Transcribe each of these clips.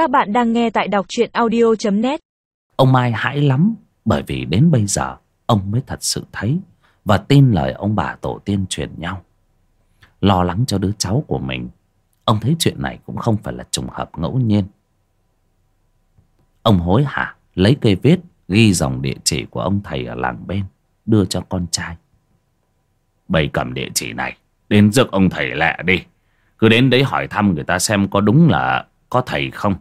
Các bạn đang nghe tại đọc truyện audio.net Ông Mai hãi lắm bởi vì đến bây giờ ông mới thật sự thấy và tin lời ông bà tổ tiên truyền nhau. Lo lắng cho đứa cháu của mình, ông thấy chuyện này cũng không phải là trùng hợp ngẫu nhiên. Ông hối hả lấy cây viết ghi dòng địa chỉ của ông thầy ở làng bên đưa cho con trai. Bày cầm địa chỉ này đến giấc ông thầy lẹ đi. Cứ đến đấy hỏi thăm người ta xem có đúng là có thầy không.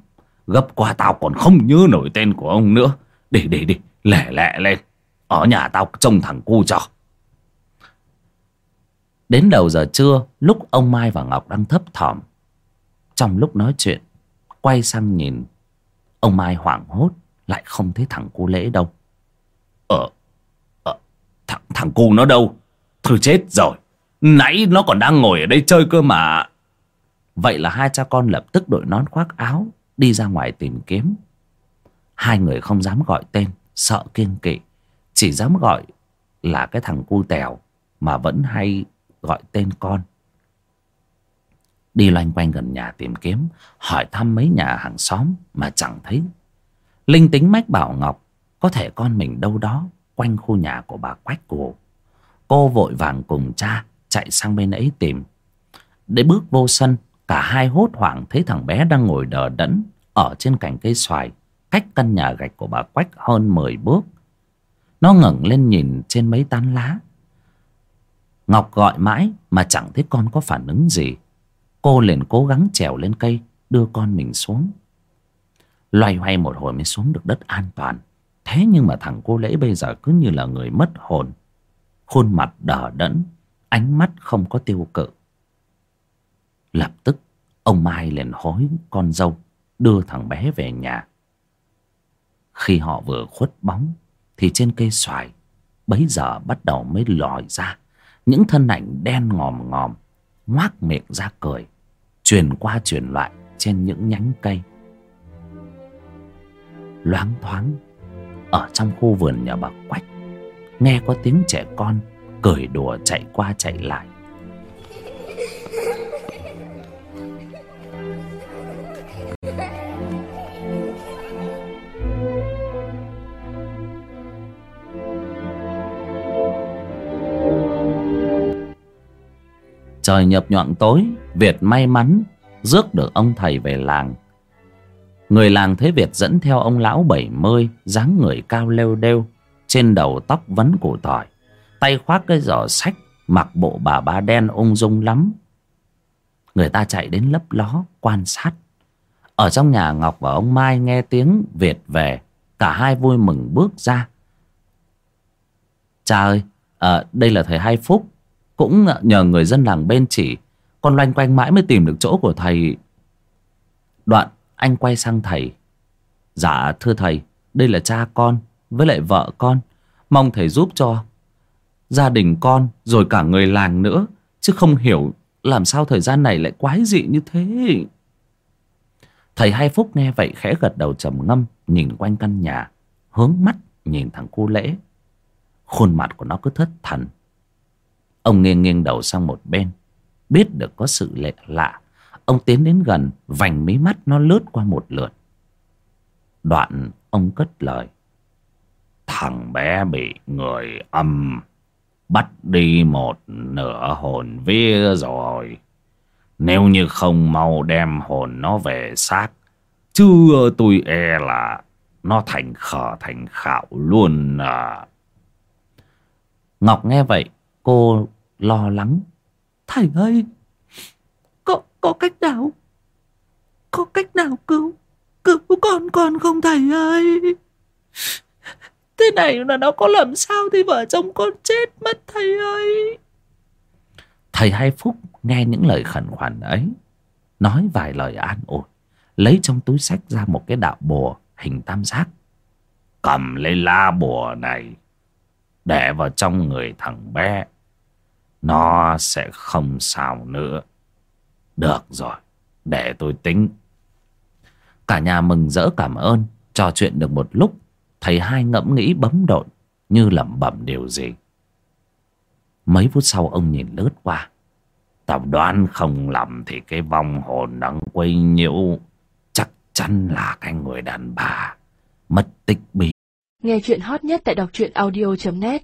Gấp qua tao còn không nhớ nổi tên của ông nữa. Đi đi đi, Lẻ lẹ lên. Ở nhà tao trông thằng cu cho. Đến đầu giờ trưa, lúc ông Mai và Ngọc đang thấp thỏm. Trong lúc nói chuyện, quay sang nhìn. Ông Mai hoảng hốt, lại không thấy thằng cu lễ đâu. Ờ, ờ thằng, thằng cu nó đâu? Thôi chết rồi. Nãy nó còn đang ngồi ở đây chơi cơ mà. Vậy là hai cha con lập tức đội nón khoác áo đi ra ngoài tìm kiếm. Hai người không dám gọi tên, sợ kiêng kỵ. Chỉ dám gọi là cái thằng cu tèo mà vẫn hay gọi tên con. Đi loanh quanh gần nhà tìm kiếm, hỏi thăm mấy nhà hàng xóm mà chẳng thấy. Linh tính mách bảo Ngọc có thể con mình đâu đó quanh khu nhà của bà Quách cổ. Cô vội vàng cùng cha chạy sang bên ấy tìm. Để bước vô sân, cả hai hốt hoảng thấy thằng bé đang ngồi đờ đẫn ở trên cành cây xoài, cách căn nhà gạch của bà Quách hơn 10 bước. Nó ngẩng lên nhìn trên mấy tán lá. Ngọc gọi mãi mà chẳng thấy con có phản ứng gì. Cô liền cố gắng trèo lên cây, đưa con mình xuống. Loay hoay một hồi mới xuống được đất an toàn. Thế nhưng mà thằng cô lễ bây giờ cứ như là người mất hồn. Khuôn mặt đờ đẫn, ánh mắt không có tiêu cự. Lập tức, ông Mai liền hối con dâu đưa thằng bé về nhà. Khi họ vừa khuất bóng, thì trên cây xoài, bấy giờ bắt đầu mới lòi ra những thân ảnh đen ngòm ngòm, ngoác miệng ra cười, truyền qua truyền lại trên những nhánh cây. Loáng thoáng, ở trong khu vườn nhà bà Quách, nghe có tiếng trẻ con cười đùa chạy qua chạy lại. Trời nhập nhọn tối, Việt may mắn rước được ông thầy về làng. Người làng thấy Việt dẫn theo ông lão bảy mươi, dáng người cao lêu đêu, trên đầu tóc vấn củ tỏi, tay khoác cái giỏ sách, mặc bộ bà ba đen ung dung lắm. Người ta chạy đến lấp ló, quan sát. Ở trong nhà Ngọc và ông Mai nghe tiếng Việt về, cả hai vui mừng bước ra. Cha ơi, à, đây là thầy Hai Phúc, cũng nhờ người dân làng bên chỉ, Con loanh quanh mãi mới tìm được chỗ của thầy. Đoạn, anh quay sang thầy. Dạ thưa thầy, Đây là cha con với lại vợ con. Mong thầy giúp cho Gia đình con rồi cả người làng nữa, Chứ không hiểu làm sao thời gian này lại quái dị như thế. Thầy Hai Phúc nghe vậy khẽ gật đầu trầm ngâm, Nhìn quanh căn nhà, Hướng mắt nhìn thằng cu lễ. Khuôn mặt của nó cứ thất thần. Ông nghiêng nghiêng đầu sang một bên. Biết được có sự lệ lạ, Ông tiến đến gần, Vành mí mắt nó lướt qua một lượt. Đoạn ông cất lời. Thằng bé bị người âm, Bắt đi một nửa hồn vía rồi. Nếu như không mau đem hồn nó về xác, Chưa tôi e là Nó thành khờ thành khạo luôn à. Ngọc nghe vậy Cô lo lắng. Thầy ơi, có, có cách nào? Có cách nào cứu? Cứu con con không thầy ơi? Thế này là nó có làm sao thì vợ chồng con chết mất thầy ơi. Thầy Hai Phúc nghe những lời khẩn khoản ấy. Nói vài lời an ủi. Lấy trong túi sách ra một cái đạo bùa hình tam giác. Cầm lấy la bùa này. Để vào trong người thằng bé nó sẽ không sao nữa. Được rồi, Để tôi tính. Cả nhà mừng rỡ cảm ơn, Trò chuyện được một lúc Thầy hai ngẫm nghĩ bấm độn, Như lẩm bẩm điều gì. Mấy phút sau ông nhìn lướt qua. Tao đoán không lầm Thì cái vong hồn đang quấy nhiễu Chắc chắn là cái người đàn bà mất tích bí Nghe chuyện hot nhất tại đọc truyện audio.net